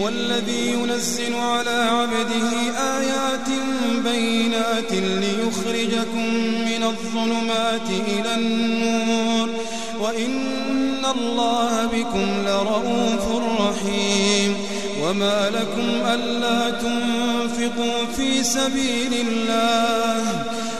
هو الذي ينزل على عبده آيات بينات ليخرجكم من الظلمات إلى النور. وإن الله بكم لرؤوف رحيم. وما لكم ألا تنفقوا في سبيل الله.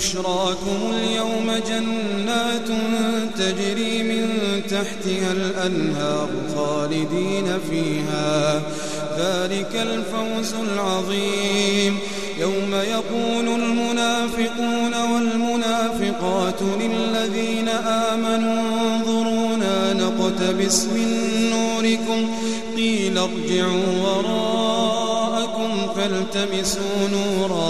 بشراكم اليوم جنات تجري من تحتها الأنهار خالدين فيها. ذلك الفوز العظيم. يوم يقول المنافقون والمنافقات للذين آمنوا انظرونا نقتبس من نوركم. قيل ارجعوا وراءكم فالتمسوا نورا.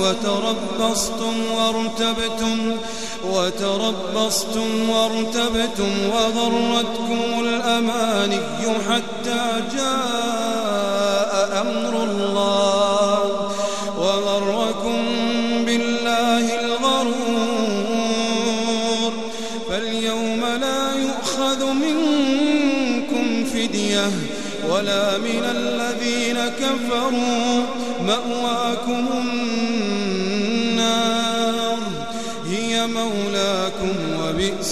وتربصتم وارتبتم وتربصتم وارتبتم وغرتكم الأماني حتى جاء أمر الله وغركم بالله الغرور فاليوم لا يؤخذ منكم فدية ولا من الذين كفروا مأواكم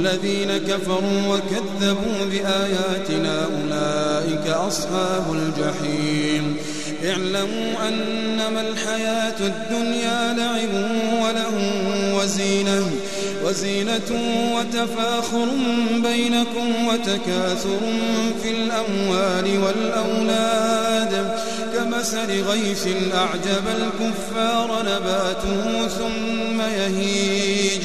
والذين كفروا وكذبوا بآياتنا أولئك أصحاب الجحيم. اعلموا أنما الحياة الدنيا لعب وله وزينة وزينة وتفاخر بينكم وتكاثر في الأموال والأولاد. كمثل غيث أعجب الكفار نباته ثم يهيج.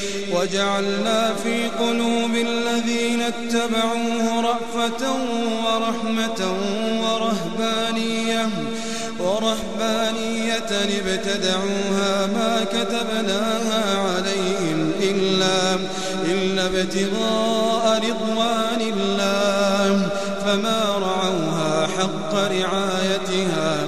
وجعلنا في قلوب الذين اتبعوه رأفة ورحمة ورهبانية ورهبانية ابتدعوها ما كتبناها عليهم إلا, إلا ابتغاء رضوان الله فما رعوها حق رعايتها